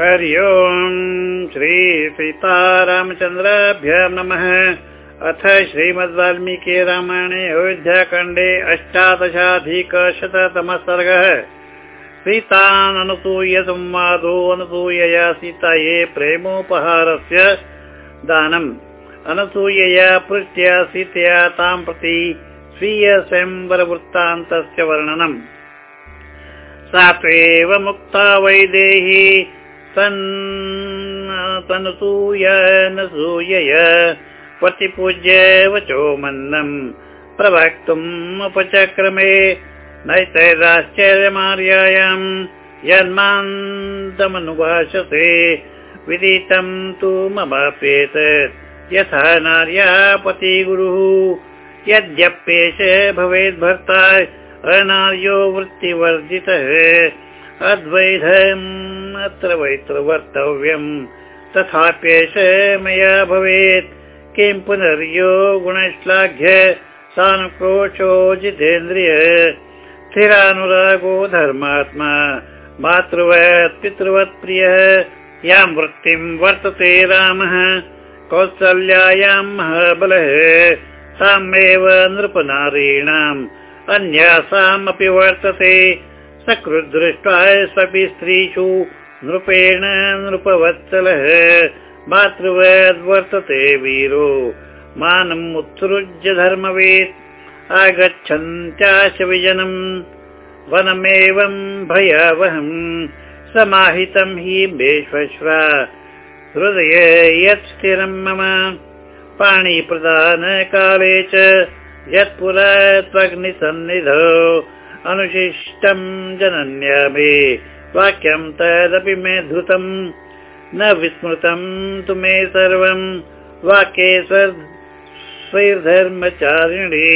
हरि ओम् श्रीसीतारामचन्द्राभ्य नमः। अथ श्रीमद्वाल्मीकि रामायणे अयोध्याखण्डे अष्टादशाधिकशततमः सर्गः सीतानसूय संवादो अनसूयया सीतायै प्रेमोपहारस्य दानम्। अनसूयया पृष्ट्या सीतया तां प्रति स्वीय स्वयंवरवृत्तान्तस्य वर्णनम्। सा त्वेव मुक्ता वैदेही तनसूय न सूयय। प्रतिपूज्य वचो मन्दम् प्रवक्तुम् नैतैराश्चर्यमार्यायाम्। यन्मान्तमनुभाषसे विदितम् तु ममाप्येत। यथा नार्या पतिगुरुः यद्यप्येष भवेद्भर्ता अनार्यो वृत्तिवर्जितः। अद्वैधम् अत्र वैत्रवर्तव्यम् तथाप्येष मया भवेत्। किं पुनर्यो गुणश्लाघ्य सानुक्रोशो जितेन्द्रिय। स्थिरानुरागो धर्मात्मा। मातृवत् पितृवत् प्रियः। यां वृत्तिं वर्तते रामः। कौसल्यायां महाबलः। सामेव नृपनारीणाम्। अन्यासामपि वर्तते। सकृद्दृष्ट्वा स्वपि स्त्रीषु नृपेण नृपवत्सलः। मातृवद्वर्तते वीरो। मानम् उत्सृज्य धर्मवेत् आगच्छन्त्याश विजनम् वनमेवम् भयावहम्। समाहितम् हि मेश्वश्वा हृदय यत् स्थिरम् मम। पाणिप्रदानकाले च यत्पुरा त्वग्निसन्निधौ अनुशिष्टम् जनन्या मे वाक्यं तदपि मे धृतम् न विस्मृतम् तु मे सर्वम् वाक्ये स्वैर्धर्मचारिणी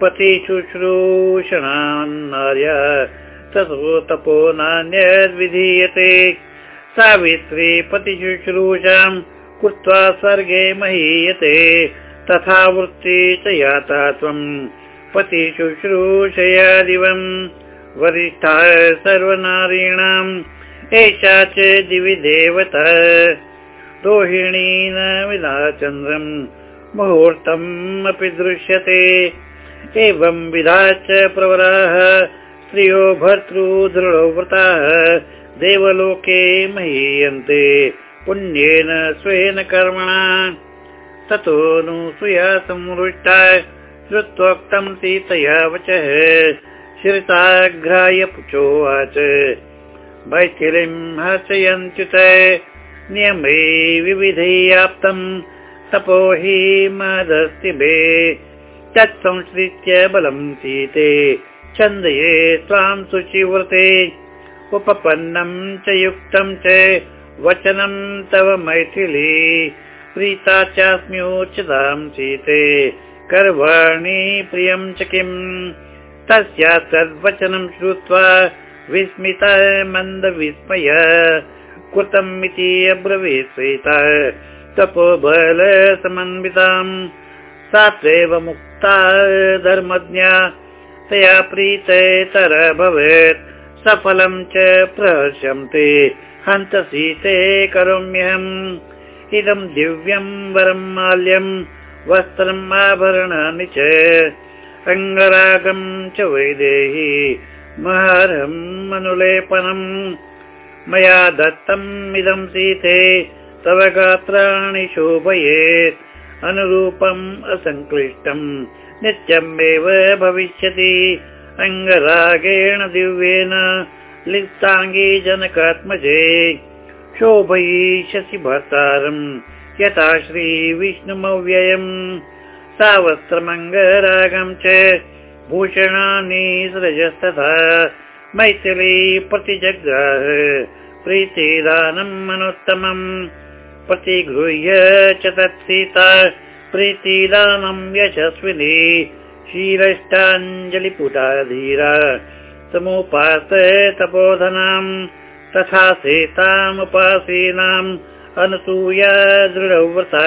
पति शुश्रूषणान्नार्य ततो तपो नान्यद्विधीयते। सावित्री पतिशुश्रूषाम् कृत्वा स्वर्गे महीयते तथा वृत्ति च याता त्वम् पति शुश्रूषयादिवम् वरिष्ठा सर्वनारीणाम् एषा च दिवि देवता रोहिणी न विना चन्द्रम् मुहूर्तम् अपि दृश्यते। एवं विधा च प्रवराः स्त्रियो भर्तृ दृढो व्रताः देवलोके महीयन्ते पुण्येन स्वेन कर्मणा। ततो नु सुया संवृष्टा श्रुत्वोक्तम् सीतया वचः श्रिताघ्राय पुचोवाच मैथिलीम् हसयन्त्युत नियमे विविधैयाप्तम् तपो हि महदस्ति भे। तत्संश्रित्य बलम् सीते छन्दये त्वाम् शुचिव्रते उपपन्नम् च युक्तम् च वचनम् तव मैथिली। प्रीता चास्म्योच्यताम् सीते कर्वाणि प्रियम् च किम् तस्या तद्वचनं श्रुत्वा विस्मित मन्दविस्मय कृतम् इति अब्रवीत्। सीता तपोबल समन्विताम् सा त्वेव मुक्ता धर्मज्ञा। तया प्रीतेतर भवेत् सफलं च प्रहर्षन्ते हन्त सीते करोम्यहम्। इदम् दिव्यम् वरम् माल्यम् वस्त्रम् आभरणानि च अङ्गरागम् च वैदेही महरम् अनुलेपनम् मया दत्तम् इदम् सीते तव गात्राणि शोभयेत्। अनुरूपम् असङ्क्लिष्टम् नित्यमेव भविष्यति। अङ्गरागेण दिव्येन लिप्ताङ्गी जनकात्मजे। शोभयिष्यसि भर्तारम् यथा श्रीविष्णुमव्ययम् सा वस्त्रमङ्गरागम् च भूषणानि सृजस्तथा मैथिली प्रतिजग्राह प्रीतिदानम् अनुत्तमम् प्रतिगृह्य च तत्सीता प्रीतिदानम् यशस्विनी क्षीरष्टाञ्जलिपुटा धीरा समुपास तपोधनाम् तथा सीतामुपासीनाम् अनसूया दृढव्रता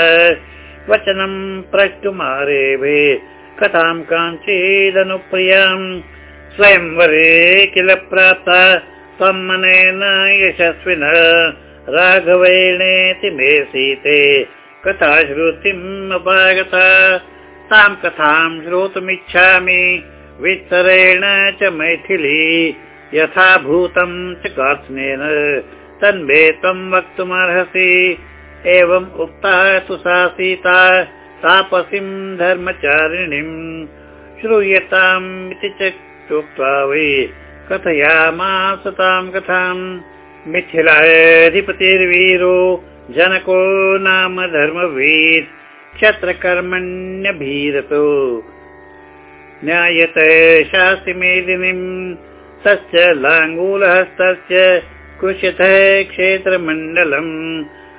वचनम् प्रष्टुमारेभे कथाम् काञ्चीदनुप्रियाम्। स्वयंवरे किल प्राप्ता त्वमनेन यशस्विन। राघवेणेति मे सीते। कथा श्रुतिम् अपागता। तां कथां श्रोतुमिच्छामि। विस्तरेण च मैथिली। यथा भूतं च कार्त्स्नेन तन्मे त्वं वक्तुमर्हसि एवम् उक्ता तु सा सीता तापसीं धर्मचारिणीम् श्रूयताम् इति चोक्त्वा वै कथयामास तां कथाम् मिथिलाधिपतिर्वीरो जनको नाम धर्मवीर क्षत्रकर्मण्यभीरतो। ज्ञायते शास्तिमेदिनीम् तस्य लाङ्गूलहस्तस्य कुशतः क्षेत्रमण्डलम्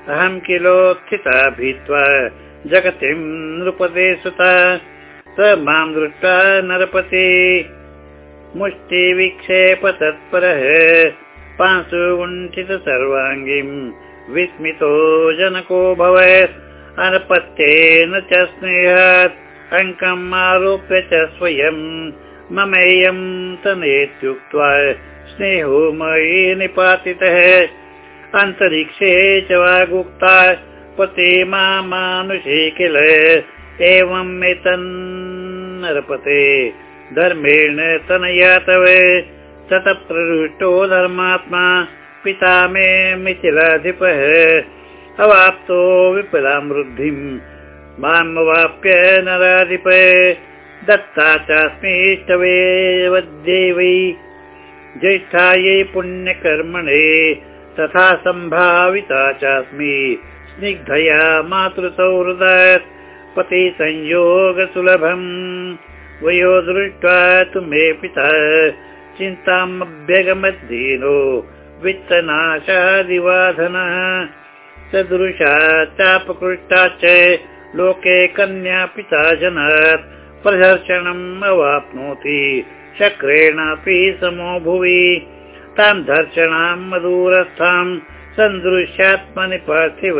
अहं किलोत्थिता भीत्वा जगतिं नृपदे सुता स मां दृष्ट्वा नरपते। मुष्टिविक्षेप तत्परः पांशुण्ठित सर्वाङ्गीम् विस्मितो जनको भवेत्। अनपत्येन च स्नेहात् अङ्कम् आरोप्य च स्वयम् ममेयम् तनेत्युक्त्वा स्नेहो मयि निपातितः अन्तरिक्षे च वागुक्ता पते मानुषे किल? एवम् एतन्नरपते धर्मेण तनया तव। ततः प्रहृष्टो धर्मात्मा। पिता मे मिथिलाधिपः। अवाप्तो विपदां वृद्धिम् मामवाप्य नराधिप। दत्ता चास्मीष्टवे वै ज्येष्ठायै पुण्यकर्मणे तथा सम्भाविता चास्मि। स्निग्धया मातृसौहृदात् पति संयोगसुलभम् वयो दृष्ट्वा तु मे पिता चिन्तामभ्यगमद्दीनो वित्तनाशादिवाधनः। सदृशा चापकृष्टा च लोके कन्या पिता जनात् प्रदर्शनम् अवाप्नोति। चक्रेणापि समो भुवि तां दर्शनां मधुरस्थां सन्दृश्यात्मनि पार्थिव।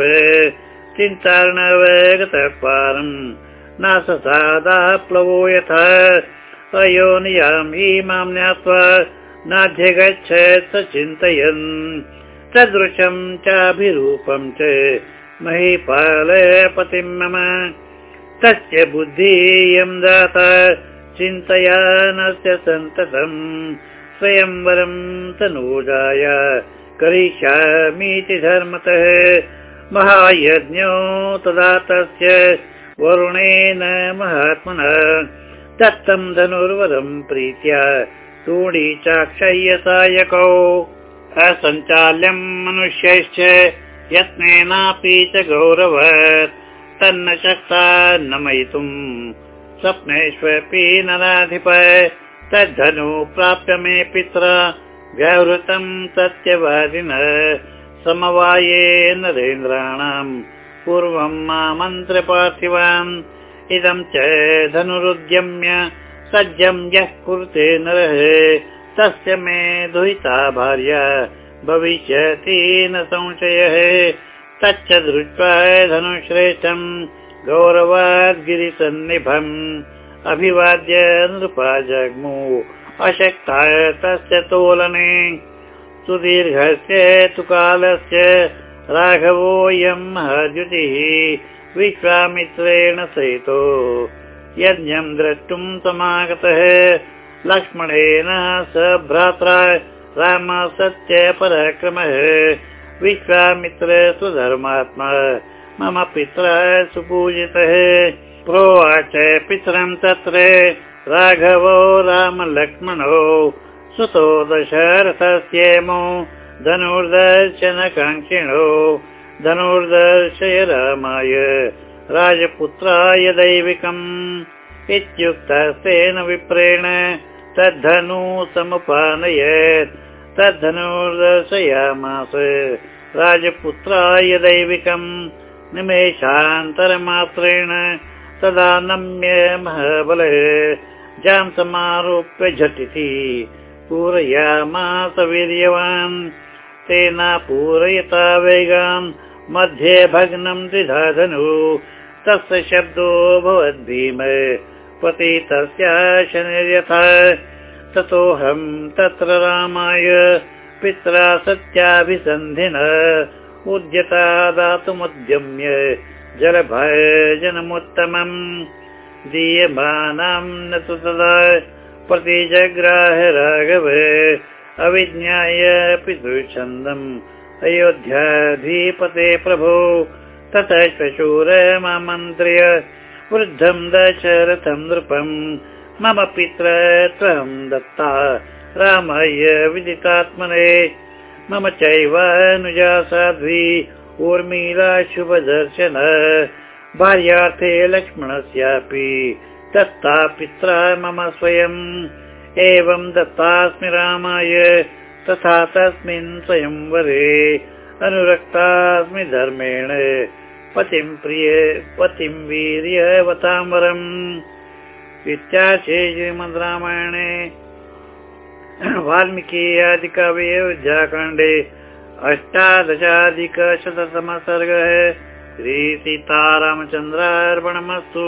चिन्तार्णवगतः पारम् नाससादा प्लवो यथा। अयोनियां हि मां ज्ञात्वा नाध्यगच्छत् स चिन्तयन्। सदृशं चाभिरूपं च महीपालयपतिं मम। तस्य बुद्धियं दाता चिन्तयानस्य सन्ततम् स्वयंवरं तनूजाय करिष्यामीति धर्मतः। महायज्ञो तदा तस्य वरुणेन महात्मना। दत्तं धनुर्वरं प्रीत्या तूणी चाक्षय्यसायकौ। असञ्चाल्यं मनुष्यैश्च यत्नेनापि च गौरव तन्न शक्ता नमयितुम् स्वप्नेष्वपि नराधिप तद्धनु प्राप्य मे पित्रा। व्यावृतं सत्यवादिन। समवाये नरेन्द्राणाम् पूर्वं मामन्त्रपार्थिवान् इदं च धनुरुद्यम्य सज्जं यः कुरुते नरः। तस्य मे दुहिता भार्या। भविष्यति न संशयः। तच्च दृष्ट्वा धनुश्रेष्ठम् गौरवाद्गिरिसन्निभम् अभिवाद्य नृपा जग्मु। अशक्ता तस्य तोलने। सुदीर्घस्य तु कालस्य राघवोऽयं महाद्युतिः विश्वामित्रेण सहितो। यज्ञं द्रष्टुं समागतः। लक्ष्मणेन स भ्रात्रा राम सत्य पराक्रमः। विश्वामित्र सुधर्मात्मा। मम पित्रा सुपूजितः प्रोवाच पितरं तत्र राघवो रामलक्ष्मणो सुतो दशरथस्येमो धनुर्दर्शनकाङ्क्षिणो धनुर्दर्शय रामाय राजपुत्राय दैविकम् इत्युक्तस्तेन विप्रेण तद्धनु समुपानयत् तद्धनुर्दर्शयामास राजपुत्राय दैविकम् निमेषान्तरमात्रेण तदा नम्य महाबल जां समारोप्य झटिति। पूरयामास वीर्यवान्। तेन पूरयता वेगान्। मध्ये भग्नं द्विधाधनु तस्य शब्दो भवद्भीम। पति तस्या शनिर्यथा। ततोऽहं तत्र रामाय। पित्रा सत्याभिसन्धिन। उद्यता दातुमुद्यम्य जलभयजनमुत्तमम् दीयमानां न तु तदा प्रतिजग्राह राघव अविज्ञाय पितृच्छन्दम् अयोध्याधिपते प्रभो ततः श्वशूरमामन्त्र्य वृद्धं दशरथं नृपम् मम पित्र त्वं दत्ता रामाय विदितात्मने मम चैव अनुजा साध्वी ऊर्मिला शुभदर्शन। भार्यार्थे लक्ष्मणस्यापि दत्ता पित्रा मम स्वयम्। एवं दत्तास्मि रामाय तथा तस्मिन् स्वयंवरे अनुरक्तास्मि धर्मेण। पतिं प्रिय पतिं वीर्यवताम्बरम् इत्याशे श्रीमद् रामायणे वाल्मीकि आदिकवि अयोध्याकाण्डे अष्टादशाधिकशततमः सर्गः श्रीसीतारामचन्द्रार्पणमस्तु